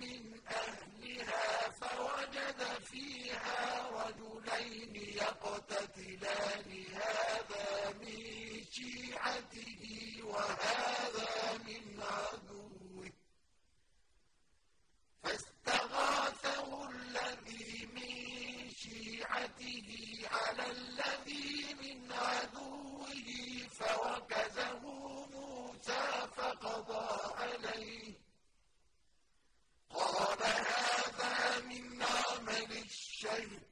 من أهلها فوجد فيها رجلين يقتتلان. هذا من شيعته وهذا من عدوه. فاستغاثه الذي من شيعته شيء